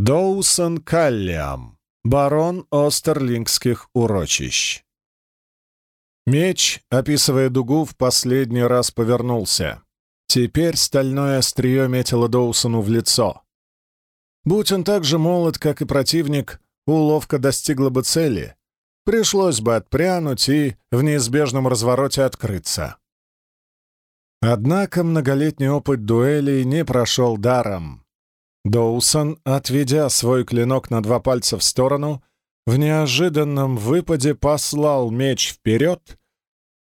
Доусон Каллиам, барон Остерлингских урочищ. Меч, описывая дугу, в последний раз повернулся. Теперь стальное острие метило Доусону в лицо. Будь он так же молод, как и противник, уловка достигла бы цели. Пришлось бы отпрянуть и в неизбежном развороте открыться. Однако многолетний опыт дуэлей не прошел даром. Доусон, отведя свой клинок на два пальца в сторону, в неожиданном выпаде послал меч вперед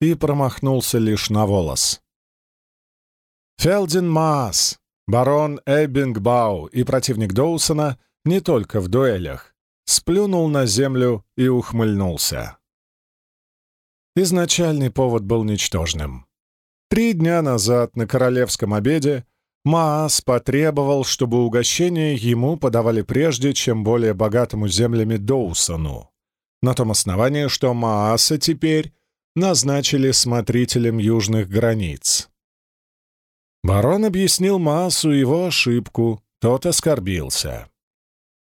и промахнулся лишь на волос. Фелдин Маас, барон Эббингбау и противник Доусона не только в дуэлях, сплюнул на землю и ухмыльнулся. Изначальный повод был ничтожным. Три дня назад на королевском обеде Маас потребовал, чтобы угощение ему подавали прежде, чем более богатому землями Доусону, на том основании, что Мааса теперь назначили смотрителем южных границ. Барон объяснил Маасу его ошибку, тот оскорбился.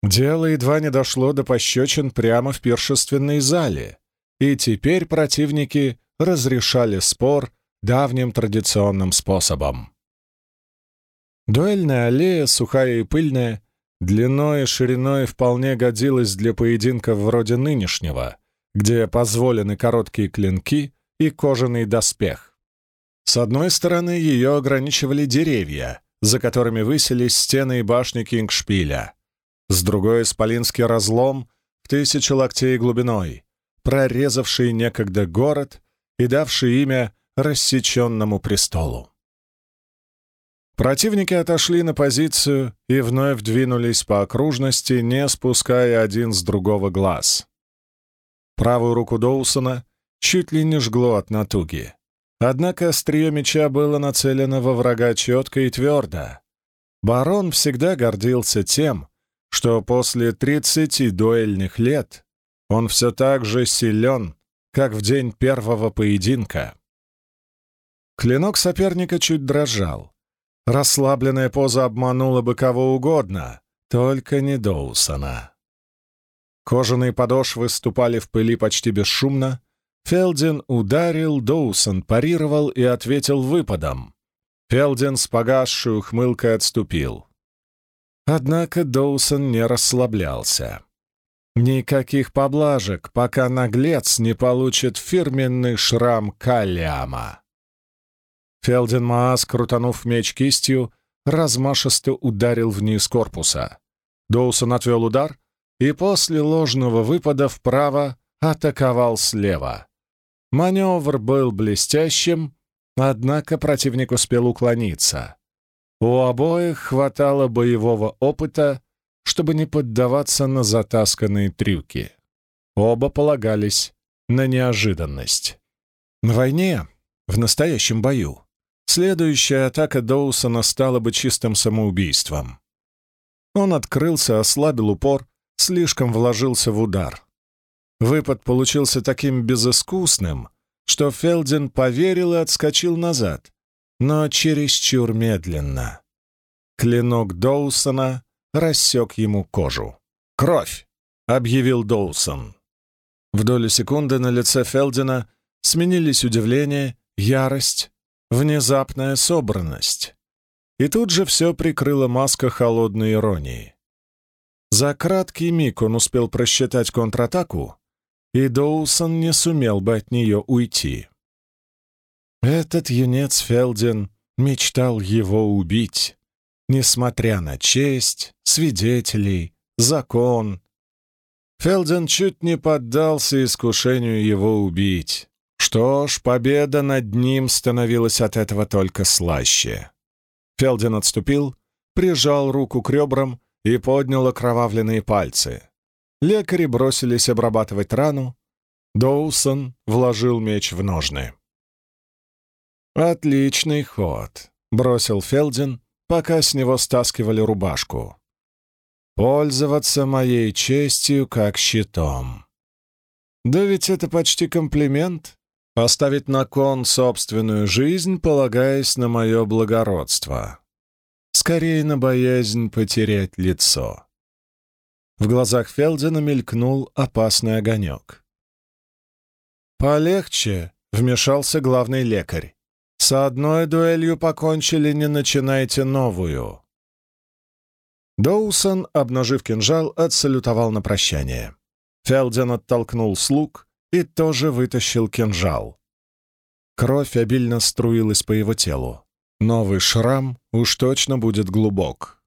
Дело едва не дошло до пощечин прямо в пиршественной зале, и теперь противники разрешали спор давним традиционным способом. Дуэльная аллея, сухая и пыльная, длиной и шириной вполне годилась для поединка вроде нынешнего, где позволены короткие клинки и кожаный доспех. С одной стороны ее ограничивали деревья, за которыми высились стены и башни Кингшпиля. С другой — исполинский разлом в тысячи локтей глубиной, прорезавший некогда город и давший имя рассеченному престолу. Противники отошли на позицию и вновь двинулись по окружности, не спуская один с другого глаз. Правую руку Доусона чуть ли не жгло от натуги. Однако острие меча было нацелено во врага четко и твердо. Барон всегда гордился тем, что после тридцати дуэльных лет он все так же силен, как в день первого поединка. Клинок соперника чуть дрожал. Расслабленная поза обманула бы кого угодно, только не Доусона. Кожаные подошвы ступали в пыли почти бесшумно. Фелдин ударил, Доусон парировал и ответил выпадом. Фелдин с погасшей ухмылкой отступил. Однако Доусон не расслаблялся. Никаких поблажек, пока наглец не получит фирменный шрам Каллиама. Фелдин Маас, крутанув меч кистью, размашисто ударил вниз корпуса. Доусон отвел удар и после ложного выпада вправо атаковал слева. Маневр был блестящим, однако противник успел уклониться. У обоих хватало боевого опыта, чтобы не поддаваться на затасканные трюки. Оба полагались на неожиданность. На войне, в настоящем бою, Следующая атака Доусона стала бы чистым самоубийством. Он открылся, ослабил упор, слишком вложился в удар. Выпад получился таким безыскусным, что Фелдин поверил и отскочил назад, но чересчур медленно. Клинок Доусона рассек ему кожу. «Кровь!» — объявил Доусон. В долю секунды на лице Фелдина сменились удивление, ярость внезапная собранность. И тут же все прикрыла маска холодной иронии. За краткий миг он успел просчитать контратаку, и Доусон не сумел бы от нее уйти. Этот юнец Фелдин мечтал его убить, несмотря на честь, свидетелей, закон. Фелдин чуть не поддался искушению его убить. Что ж, победа над ним становилась от этого только слаще. Фелдин отступил, прижал руку к ребрам и поднял окровавленные пальцы. Лекари бросились обрабатывать рану. Доусон вложил меч в ножны. «Отличный ход», — бросил Фелдин, пока с него стаскивали рубашку. «Пользоваться моей честью как щитом». «Да ведь это почти комплимент», Поставить на кон собственную жизнь, полагаясь на мое благородство. Скорее на боязнь потерять лицо. В глазах Фелдена мелькнул опасный огонек. «Полегче», — вмешался главный лекарь. «С одной дуэлью покончили, не начинайте новую». Доусон, обнажив кинжал, отсалютовал на прощание. Фелден оттолкнул слуг и тоже вытащил кинжал. Кровь обильно струилась по его телу. Новый шрам уж точно будет глубок.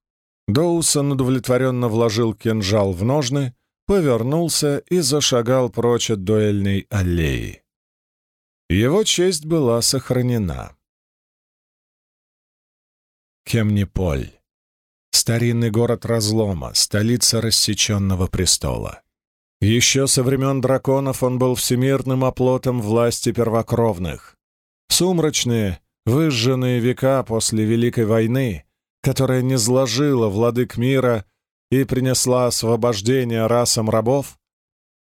Доусон удовлетворенно вложил кинжал в ножны, повернулся и зашагал прочь от дуэльной аллеи. Его честь была сохранена. Кемниполь. Старинный город разлома, столица рассеченного престола. Еще со времен драконов он был всемирным оплотом власти первокровных. Сумрачные, выжженные века после Великой войны, которая не сложила владык мира и принесла освобождение расам рабов,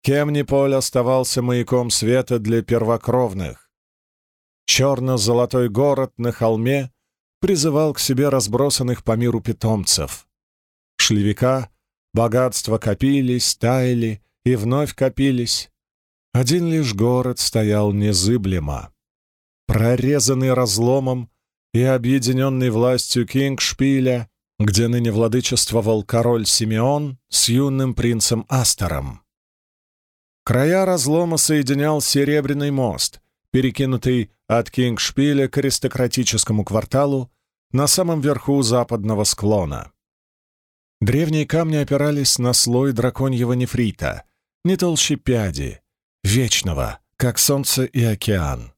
Кемниполь оставался маяком света для первокровных. Черно-золотой город на холме призывал к себе разбросанных по миру питомцев. Шли века, богатства копились, таяли и вновь копились. Один лишь город стоял незыблемо. Прорезанный разломом и объединенный властью Кингшпиля, где ныне владычествовал король Симеон с юным принцем Астером. Края разлома соединял Серебряный мост, перекинутый от Кингшпиля к аристократическому кварталу на самом верху западного склона. Древние камни опирались на слой драконьего нефрита, не толще пяди, вечного, как солнце и океан.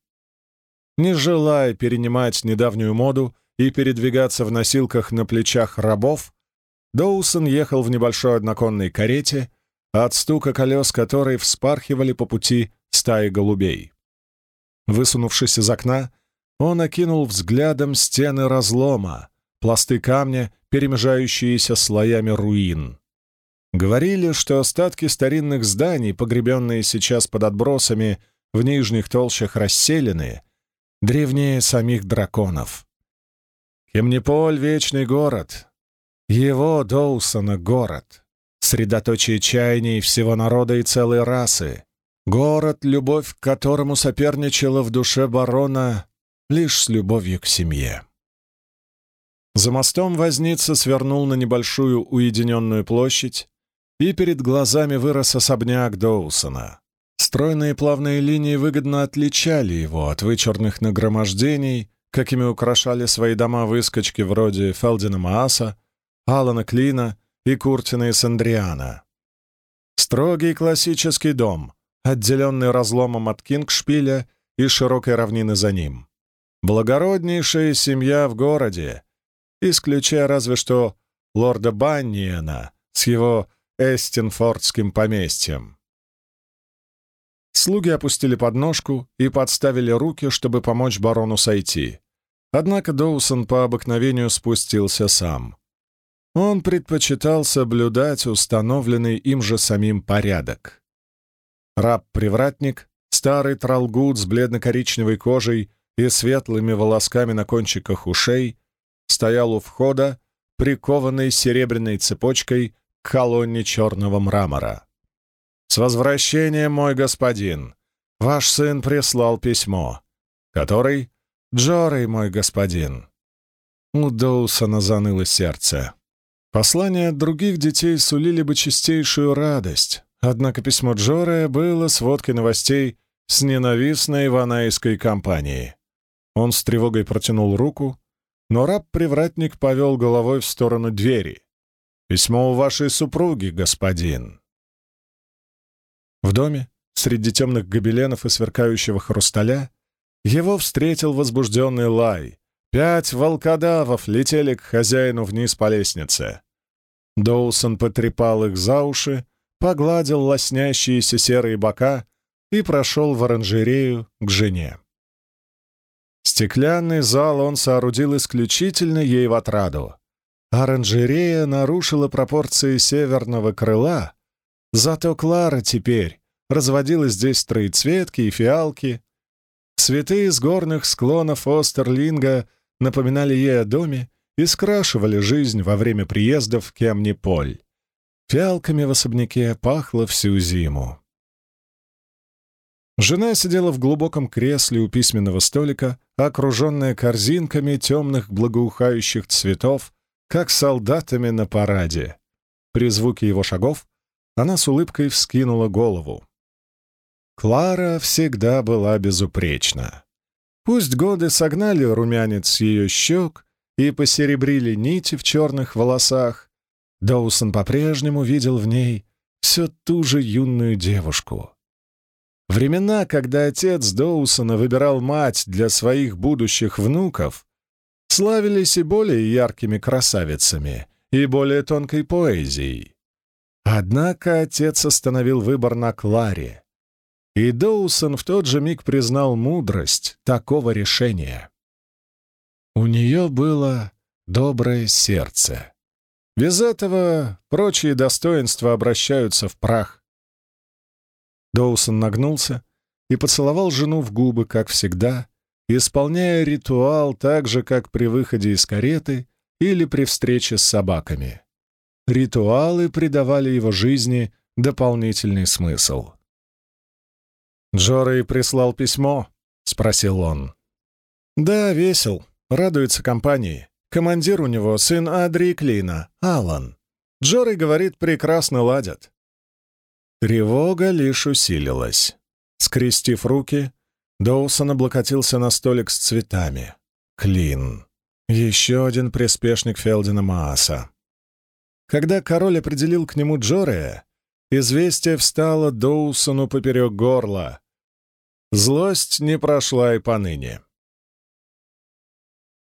Не желая перенимать недавнюю моду и передвигаться в носилках на плечах рабов, Доусон ехал в небольшой одноконной карете, от стука колес которой вспархивали по пути стаи голубей. Высунувшись из окна, он окинул взглядом стены разлома, пласты камня, перемежающиеся слоями руин. Говорили, что остатки старинных зданий, погребенные сейчас под отбросами в нижних толщах расселены, древнее самих драконов. Кемниполь — вечный город. Его, Доусона, город. Средоточие чаяний всего народа и целой расы. Город, любовь к которому соперничала в душе барона лишь с любовью к семье. За мостом возница свернул на небольшую уединенную площадь, и перед глазами вырос особняк Доусона. Стройные плавные линии выгодно отличали его от вычурных нагромождений, какими украшали свои дома выскочки вроде Фелдина Мааса, Алана Клина и Куртина и Сандриана. Строгий классический дом, отделенный разломом от Кингшпиля и широкой равнины за ним. Благороднейшая семья в городе, исключая разве что лорда Банниена с его Эстинфордским поместьем. Слуги опустили подножку и подставили руки, чтобы помочь барону сойти. Однако Доусон по обыкновению спустился сам. Он предпочитал соблюдать установленный им же самим порядок. Раб-привратник, старый тралгут с бледно-коричневой кожей и светлыми волосками на кончиках ушей, стоял у входа, прикованный серебряной цепочкой к колонне черного мрамора. «С возвращением, мой господин! Ваш сын прислал письмо. Который? Джорей, мой господин!» У Доусона заныло сердце. Послания от других детей сулили бы чистейшую радость, Однако письмо Джорея было сводкой новостей с ненавистной ванайской компании. Он с тревогой протянул руку, но раб-привратник повел головой в сторону двери. «Письмо у вашей супруги, господин». В доме, среди темных гобеленов и сверкающего хрусталя, его встретил возбужденный лай. Пять волкодавов летели к хозяину вниз по лестнице. Доусон потрепал их за уши, погладил лоснящиеся серые бока и прошел в оранжерею к жене. Стеклянный зал он соорудил исключительно ей в отраду. Оранжерея нарушила пропорции северного крыла, зато Клара теперь разводила здесь троецветки и фиалки. Цветы из горных склонов Остерлинга напоминали ей о доме и скрашивали жизнь во время приездов в Кемни-Поль. Фиалками в особняке пахло всю зиму. Жена сидела в глубоком кресле у письменного столика, окруженная корзинками темных благоухающих цветов, как солдатами на параде. При звуке его шагов она с улыбкой вскинула голову. Клара всегда была безупречна. Пусть годы согнали румянец ее щек и посеребрили нити в черных волосах, Доусон по-прежнему видел в ней все ту же юную девушку. Времена, когда отец Доусона выбирал мать для своих будущих внуков, славились и более яркими красавицами, и более тонкой поэзией. Однако отец остановил выбор на Кларе, и Доусон в тот же миг признал мудрость такого решения. У нее было доброе сердце. Без этого прочие достоинства обращаются в прах. Доусон нагнулся и поцеловал жену в губы, как всегда, исполняя ритуал так же, как при выходе из кареты или при встрече с собаками. Ритуалы придавали его жизни дополнительный смысл. «Джорей прислал письмо?» — спросил он. «Да, весел. Радуется компании. Командир у него сын Адри Клина, Алан. Джори говорит, прекрасно ладят. Тревога лишь усилилась. Скрестив руки, Доусон облокотился на столик с цветами. Клин. Еще один приспешник Фелдина Мааса. Когда король определил к нему Джорея, известие встало Доусону поперек горла. Злость не прошла и поныне.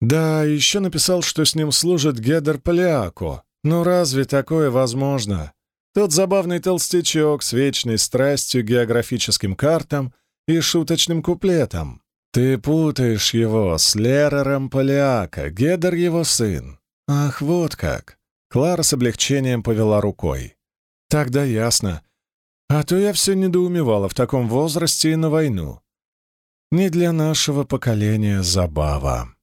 Да, еще написал, что с ним служит Гедер Полиако. Но разве такое возможно? Тот забавный толстячок с вечной страстью географическим картам и шуточным куплетом. Ты путаешь его с Лерером Полиако, Гедер его сын. Ах, вот как. Клара с облегчением повела рукой. Тогда ясно. А то я все недоумевала в таком возрасте и на войну. Не для нашего поколения забава.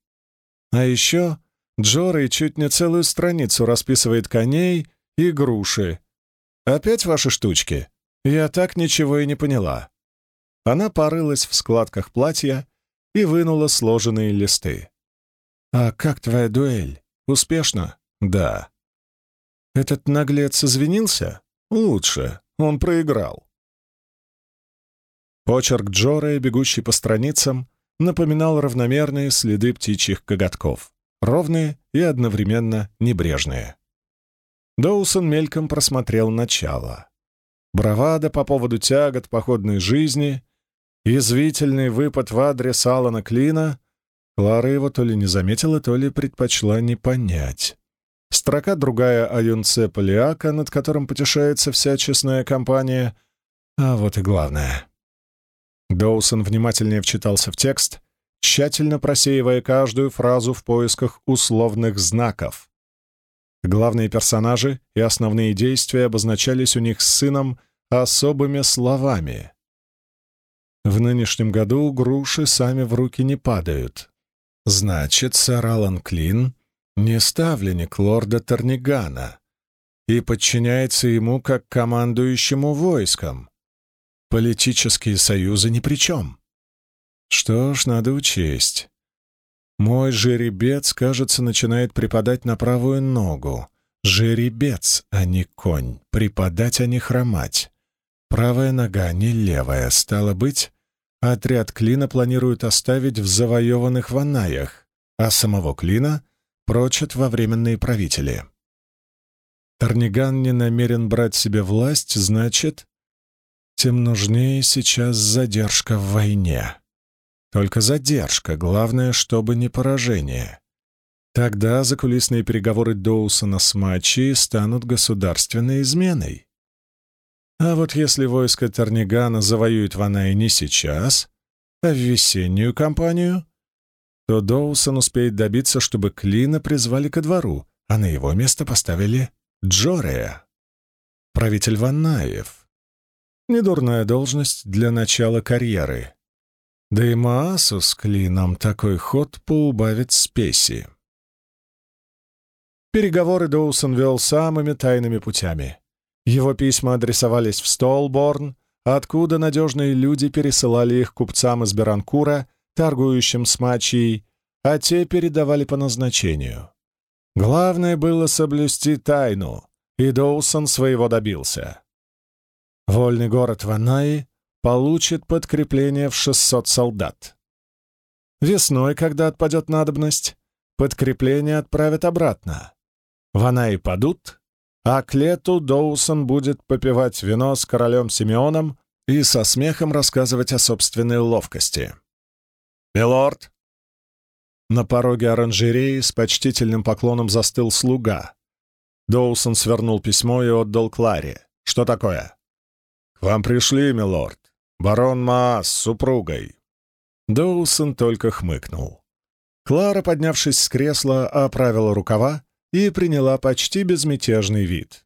А еще Джорой чуть не целую страницу расписывает коней и груши. Опять ваши штучки? Я так ничего и не поняла. Она порылась в складках платья и вынула сложенные листы. «А как твоя дуэль? Успешно?» «Да». «Этот наглец извинился?» «Лучше. Он проиграл». Почерк Джоры, бегущий по страницам, напоминал равномерные следы птичьих коготков, ровные и одновременно небрежные. Доусон мельком просмотрел начало. Бравада по поводу тягот походной жизни, язвительный выпад в адрес Алана Клина, Клара его то ли не заметила, то ли предпочла не понять. Строка другая о юнце Полиака, над которым потешается вся честная компания, а вот и главное — Доусон внимательнее вчитался в текст, тщательно просеивая каждую фразу в поисках условных знаков. Главные персонажи и основные действия обозначались у них с сыном особыми словами. В нынешнем году груши сами в руки не падают. Значит, сэр Алан Клин не ставленник лорда Торнигана и подчиняется ему как командующему войском, Политические союзы ни при чем. Что ж, надо учесть. Мой жеребец, кажется, начинает припадать на правую ногу. Жеребец, а не конь. Припадать, а не хромать. Правая нога, не левая. Стало быть, отряд Клина планируют оставить в завоеванных Ванаях, а самого Клина прочат во временные правители. Тарниган не намерен брать себе власть, значит, тем нужнее сейчас задержка в войне. Только задержка, главное, чтобы не поражение. Тогда закулисные переговоры Доусона с Мачи станут государственной изменой. А вот если войско Тарнигана завоюет Ванай не сейчас, а в весеннюю кампанию, то Доусон успеет добиться, чтобы Клина призвали ко двору, а на его место поставили Джорея, правитель Ванаев. Недурная должность для начала карьеры. Да и Маасу с Клином такой ход поубавит спеси. Переговоры Доусон вел самыми тайными путями. Его письма адресовались в Столборн, откуда надежные люди пересылали их купцам из Беранкура, торгующим с мачией, а те передавали по назначению. Главное было соблюсти тайну, и Доусон своего добился. Вольный город Ванаи получит подкрепление в 600 солдат. Весной, когда отпадет надобность, подкрепление отправят обратно. Ванаи падут, а к лету Доусон будет попивать вино с королем Симеоном и со смехом рассказывать о собственной ловкости. «Милорд!» На пороге оранжереи с почтительным поклоном застыл слуга. Доусон свернул письмо и отдал Кларе. «Что такое?» «К вам пришли, милорд. Барон Маас с супругой». Доусон только хмыкнул. Клара, поднявшись с кресла, оправила рукава и приняла почти безмятежный вид.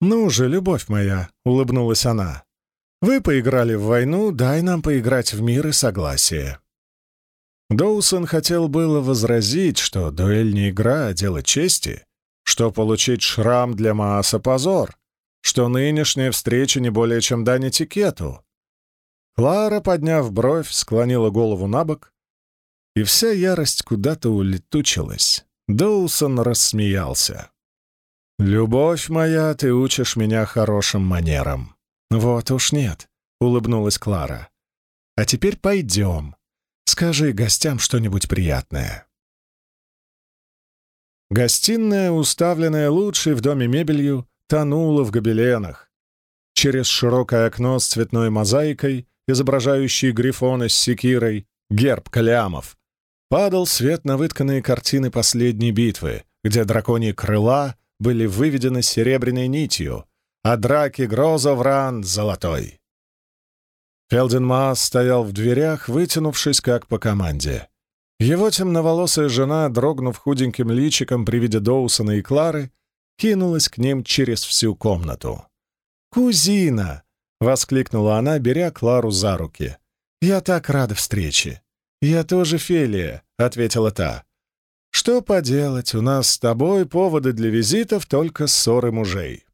«Ну же, любовь моя», — улыбнулась она, — «вы поиграли в войну, дай нам поиграть в мир и согласие». Доусон хотел было возразить, что дуэль не игра, а дело чести, что получить шрам для Мааса — позор, что нынешняя встреча не более чем дань этикету. Клара, подняв бровь, склонила голову на бок, и вся ярость куда-то улетучилась. Доусон рассмеялся. «Любовь моя, ты учишь меня хорошим манерам». «Вот уж нет», — улыбнулась Клара. «А теперь пойдем. Скажи гостям что-нибудь приятное». Гостиная, уставленная лучшей в доме мебелью, тонула в гобеленах. Через широкое окно с цветной мозаикой, изображающей грифона с секирой, герб Калиамов, падал свет на вытканные картины последней битвы, где драконьи крыла были выведены серебряной нитью, а драки Грозовран — золотой. Фелденмаас стоял в дверях, вытянувшись как по команде. Его темноволосая жена, дрогнув худеньким личиком при виде Доусона и Клары, кинулась к ним через всю комнату. «Кузина!» — воскликнула она, беря Клару за руки. «Я так рада встрече!» «Я тоже Фелия», — ответила та. «Что поделать, у нас с тобой поводы для визитов только ссоры мужей».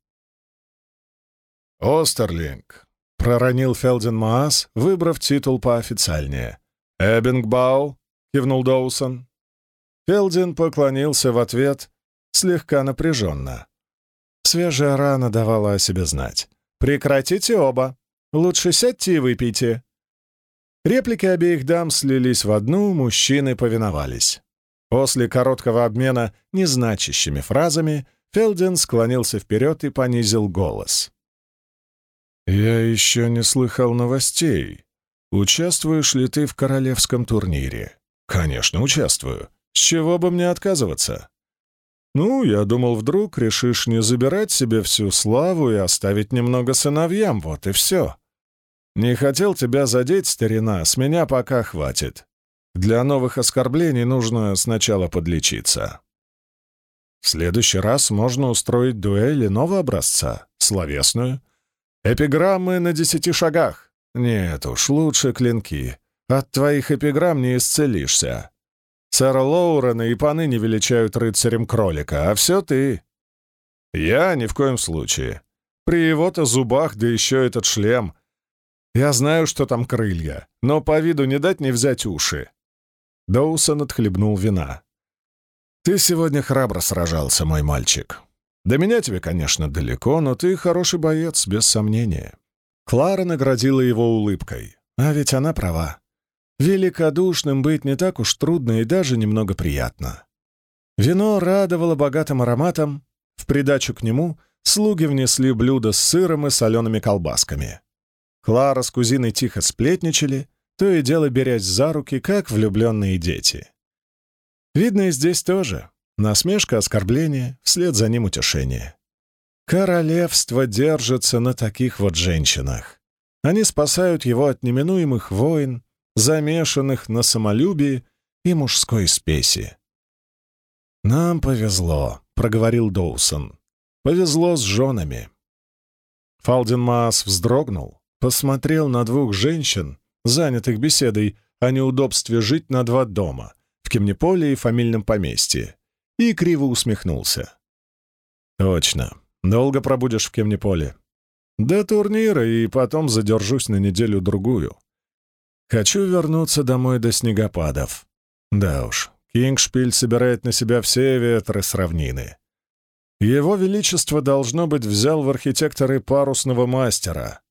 «Остерлинг», — проронил Фелден Маас, выбрав титул поофициальнее. «Эббингбау», — кивнул Доусон. Фелдин поклонился в ответ, слегка напряженно. Свежая рана давала о себе знать. «Прекратите оба. Лучше сядьте и выпейте. Реплики обеих дам слились в одну, мужчины повиновались. После короткого обмена незначащими фразами Фелден склонился вперед и понизил голос. «Я еще не слыхал новостей. Участвуешь ли ты в королевском турнире?» «Конечно, участвую. С чего бы мне отказываться?» «Ну, я думал, вдруг решишь не забирать себе всю славу и оставить немного сыновьям, вот и все. «Не хотел тебя задеть, старина, с меня пока хватит. Для новых оскорблений нужно сначала подлечиться». В следующий раз можно устроить дуэль иного образца, словесную. Эпиграммы на десяти шагах. Нет уж, лучше клинки. От твоих эпиграмм не исцелишься. Сэра Лоурена и поныне величают рыцарем кролика, а все ты. Я ни в коем случае. При его-то зубах, да еще этот шлем — я знаю, что там крылья, но по виду не дать не взять уши. Доусон отхлебнул вина. «Ты сегодня храбро сражался, мой мальчик. До меня тебе, конечно, далеко, но ты хороший боец, без сомнения». Клара наградила его улыбкой. А ведь она права. Великодушным быть не так уж трудно и даже немного приятно. Вино радовало богатым ароматом. В придачу к нему слуги внесли блюдо с сыром и солеными колбасками. Клара с кузиной тихо сплетничали, то и дело берясь за руки, как влюбленные дети. Видно и здесь тоже. Насмешка, оскорбление, вслед за ним утешение. Королевство держится на таких вот женщинах. Они спасают его от неминуемых войн, замешанных на самолюбии и мужской спеси. «Нам повезло», — проговорил Доусон. «Повезло с женами». Фалденмаас вздрогнул, посмотрел на двух женщин, занятых беседой о неудобстве жить на два дома, в Кемнеполе и фамильном поместье, и криво усмехнулся. «Точно. Долго пробудешь в Кемниполе?» «До турнира, и потом задержусь на неделю-другую. Хочу вернуться домой до снегопадов. Да уж, Кингшпиль собирает на себя все ветры с равнины. Его Величество, должно быть, взял в архитекторы парусного мастера.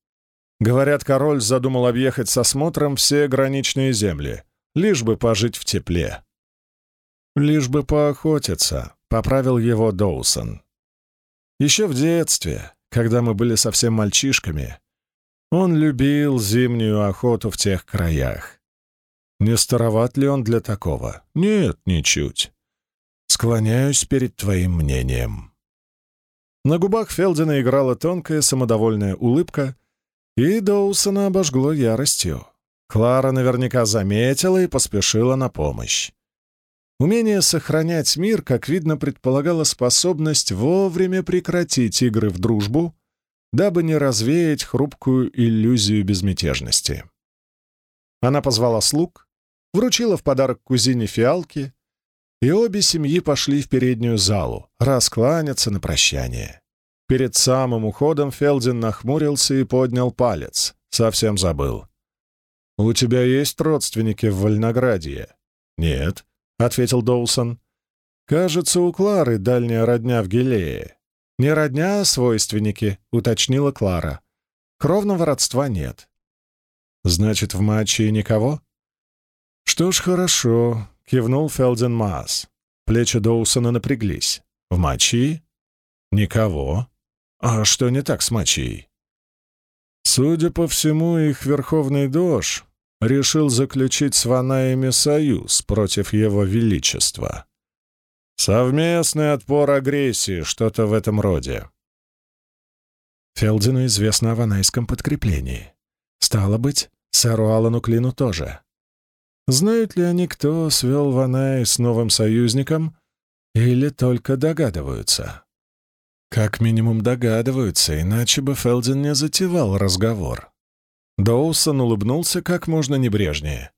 Говорят, король задумал объехать со смотром все граничные земли, лишь бы пожить в тепле. «Лишь бы поохотиться», — поправил его Доусон. Еще в детстве, когда мы были совсем мальчишками, он любил зимнюю охоту в тех краях. Не староват ли он для такого? Нет, ничуть. Склоняюсь перед твоим мнением. На губах Фелдина играла тонкая самодовольная улыбка, и Доусона обожгло яростью. Клара наверняка заметила и поспешила на помощь. Умение сохранять мир, как видно, предполагало способность вовремя прекратить игры в дружбу, дабы не развеять хрупкую иллюзию безмятежности. Она позвала слуг, вручила в подарок кузине фиалки, и обе семьи пошли в переднюю залу, раскланяться на прощание. Перед самым уходом Фелдин нахмурился и поднял палец. Совсем забыл. «У тебя есть родственники в Вольноградье?» «Нет», — ответил Доусон. «Кажется, у Клары дальняя родня в Гилее». «Не родня, а свойственники», — уточнила Клара. «Кровного родства нет». «Значит, в матче никого?» «Что ж, хорошо», — кивнул Фелден Маас. Плечи Доусона напряглись. «В матчи?» «Никого». «А что не так с матчей?» Судя по всему, их верховный дож решил заключить с Ванаями союз против его величества. Совместный отпор агрессии, что-то в этом роде. Фелдину известно о ванайском подкреплении. Стало быть, сэру Аллану Клину тоже. Знают ли они, кто свел Ванай с новым союзником, или только догадываются? Как минимум догадываются, иначе бы Фелдин не затевал разговор. Доусон улыбнулся как можно небрежнее.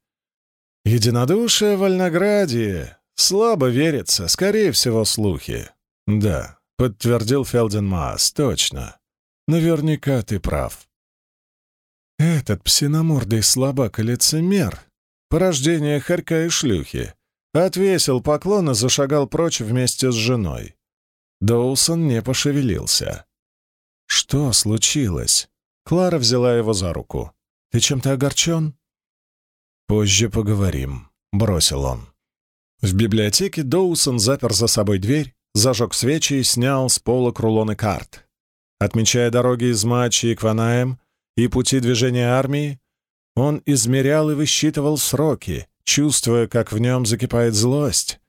«Единодушие в Вольнограде! Слабо верится, скорее всего, слухи». «Да», — подтвердил Фелдин Маас, — «точно. Наверняка ты прав». «Этот псиномордый слабак и лицемер, порождение хорька и шлюхи, отвесил поклон и зашагал прочь вместе с женой. Доусон не пошевелился. «Что случилось?» Клара взяла его за руку. «Ты чем-то огорчен?» «Позже поговорим», — бросил он. В библиотеке Доусон запер за собой дверь, зажег свечи и снял с пола рулоны карт. Отмечая дороги из Матчи и Кванаем и пути движения армии, он измерял и высчитывал сроки, чувствуя, как в нем закипает злость,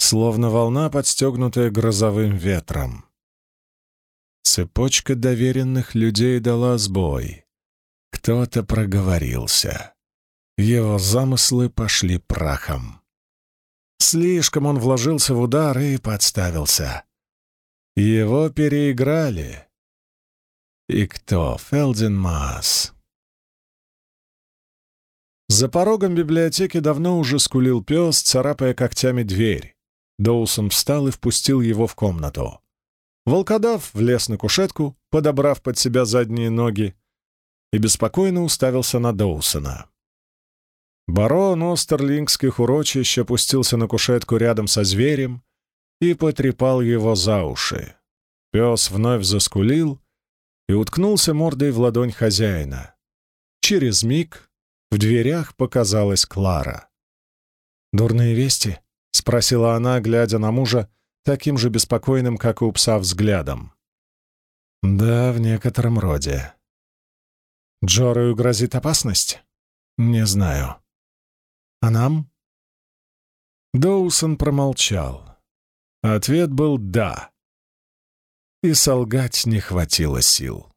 словно волна, подстегнутая грозовым ветром. Цепочка доверенных людей дала сбой. Кто-то проговорился. Его замыслы пошли прахом. Слишком он вложился в удар и подставился. Его переиграли. И кто? Фелдин Маас. За порогом библиотеки давно уже скулил пес, царапая когтями дверь. Доусон встал и впустил его в комнату. Волкодав влез на кушетку, подобрав под себя задние ноги, и беспокойно уставился на Доусона. Барон Остерлингских урочищ опустился на кушетку рядом со зверем и потрепал его за уши. Пес вновь заскулил и уткнулся мордой в ладонь хозяина. Через миг в дверях показалась Клара. «Дурные вести?» — спросила она, глядя на мужа, таким же беспокойным, как и у пса, взглядом. «Да, в некотором роде». «Джорою грозит опасность?» «Не знаю». «А нам?» Доусон промолчал. Ответ был «да». И солгать не хватило сил.